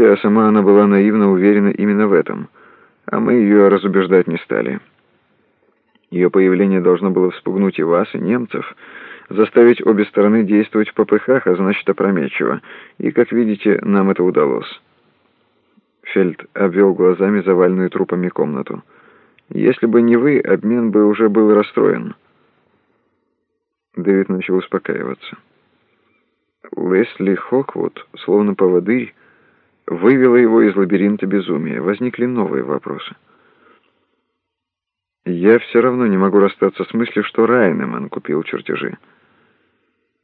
хотя сама она была наивно уверена именно в этом, а мы ее разубеждать не стали. Ее появление должно было вспугнуть и вас, и немцев, заставить обе стороны действовать в попыхах, а значит опрометчиво, и, как видите, нам это удалось. Фельд обвел глазами заваленную трупами комнату. «Если бы не вы, обмен бы уже был расстроен». Дэвид начал успокаиваться. Лесли Хоквуд, словно поводырь, вывела его из лабиринта безумия. Возникли новые вопросы. «Я все равно не могу расстаться с мыслью, что Райнеман купил чертежи».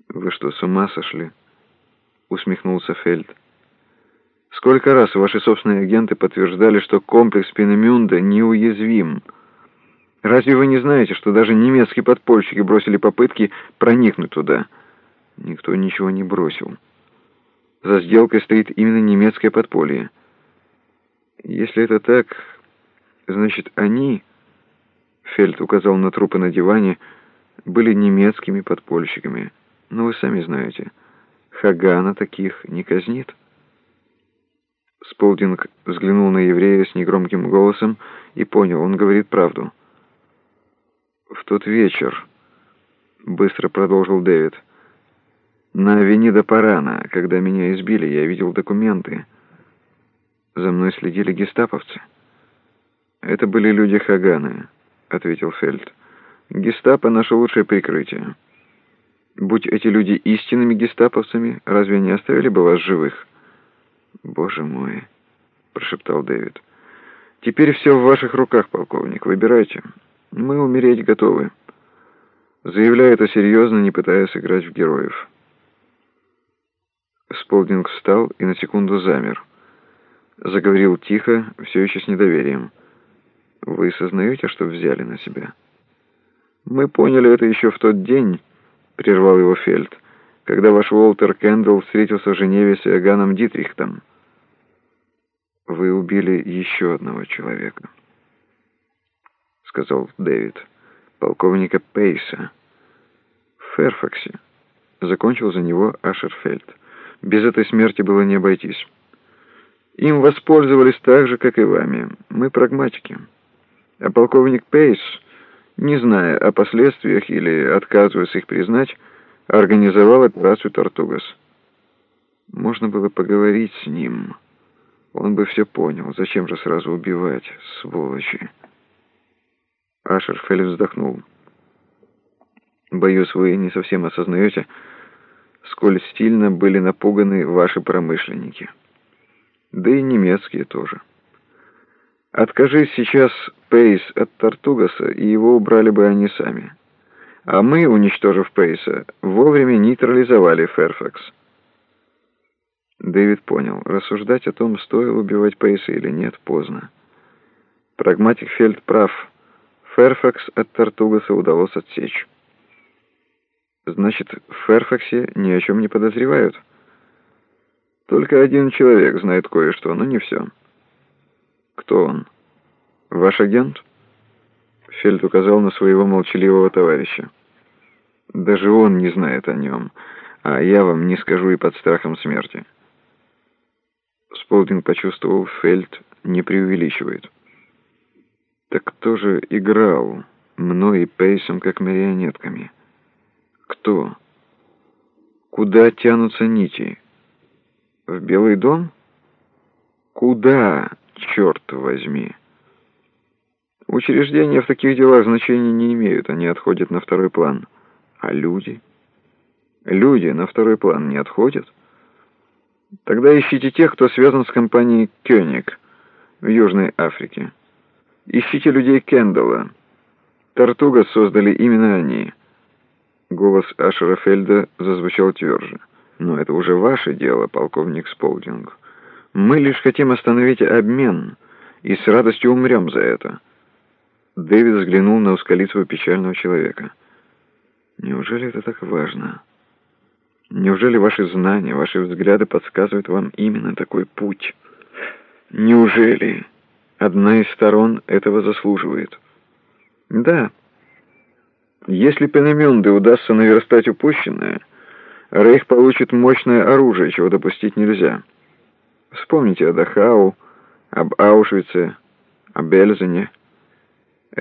«Вы что, с ума сошли?» — усмехнулся Фельд. «Сколько раз ваши собственные агенты подтверждали, что комплекс Пинемюнда неуязвим?» Разве вы не знаете, что даже немецкие подпольщики бросили попытки проникнуть туда?» Никто ничего не бросил. За сделкой стоит именно немецкое подполье. Если это так, значит, они, Фельд указал на трупы на диване, были немецкими подпольщиками. Но вы сами знаете, Хагана таких не казнит. Сполдинг взглянул на еврея с негромким голосом и понял, он говорит правду. «В тот вечер», — быстро продолжил Дэвид, — на Авенида Парана, когда меня избили, я видел документы. За мной следили гестаповцы. Это были люди Хаганы, ответил Фельд. Гестапо — наше лучшее прикрытие. Будь эти люди истинными гестаповцами, разве они оставили бы вас живых? Боже мой, прошептал Дэвид. Теперь все в ваших руках, полковник. Выбирайте. Мы умереть готовы. Заявляю это серьезно, не пытаясь играть в героев. Сполдинг встал и на секунду замер. Заговорил тихо, все еще с недоверием. «Вы сознаете, что взяли на себя?» «Мы поняли это еще в тот день», — прервал его Фельд, «когда ваш Уолтер Кэндалл встретился в Женеве с Иоганном Дитрихтом. Вы убили еще одного человека», — сказал Дэвид, полковника Пейса. «В Ферфаксе», — закончил за него Ашерфельд. Без этой смерти было не обойтись. Им воспользовались так же, как и вами. Мы прагматики. А полковник Пейс, не зная о последствиях или отказываясь их признать, организовал операцию «Тортугас». Можно было поговорить с ним. Он бы все понял. Зачем же сразу убивать, сволочи? Ашерфель вздохнул. «Боюсь, вы не совсем осознаете, сколь сильно были напуганы ваши промышленники. Да и немецкие тоже. Откажись сейчас Пейс от Тартугаса, и его убрали бы они сами. А мы, уничтожив Пейса, вовремя нейтрализовали Ферфакс. Дэвид понял, рассуждать о том, стоило убивать Пейса или нет, поздно. Прагматик Фельд прав. Ферфакс от Тартугаса удалось отсечь. Значит, в Ферфаксе ни о чем не подозревают. Только один человек знает кое-что, но не все. Кто он? Ваш агент? Фельд указал на своего молчаливого товарища. Даже он не знает о нем, а я вам не скажу и под страхом смерти. Сполдинг почувствовал, Фельд не преувеличивает. Так кто же играл мной и Пейсом как марионетками? Кто? Куда тянутся нити? В Белый дом? Куда, черт возьми? Учреждения в таких делах значения не имеют, они отходят на второй план. А люди? Люди на второй план не отходят? Тогда ищите тех, кто связан с компанией «Кёник» в Южной Африке. Ищите людей Кендалла. Тартуга создали именно они. Голос Ашера Фельда зазвучал тверже. «Но это уже ваше дело, полковник Сполдинг. Мы лишь хотим остановить обмен, и с радостью умрем за это». Дэвид взглянул на ускалицего печального человека. «Неужели это так важно? Неужели ваши знания, ваши взгляды подсказывают вам именно такой путь? Неужели одна из сторон этого заслуживает?» «Да». Если Пенемюнде удастся наверстать упущенное, Рейх получит мощное оружие, чего допустить нельзя. Вспомните о Дахау, об Аушвице, о Бельзене.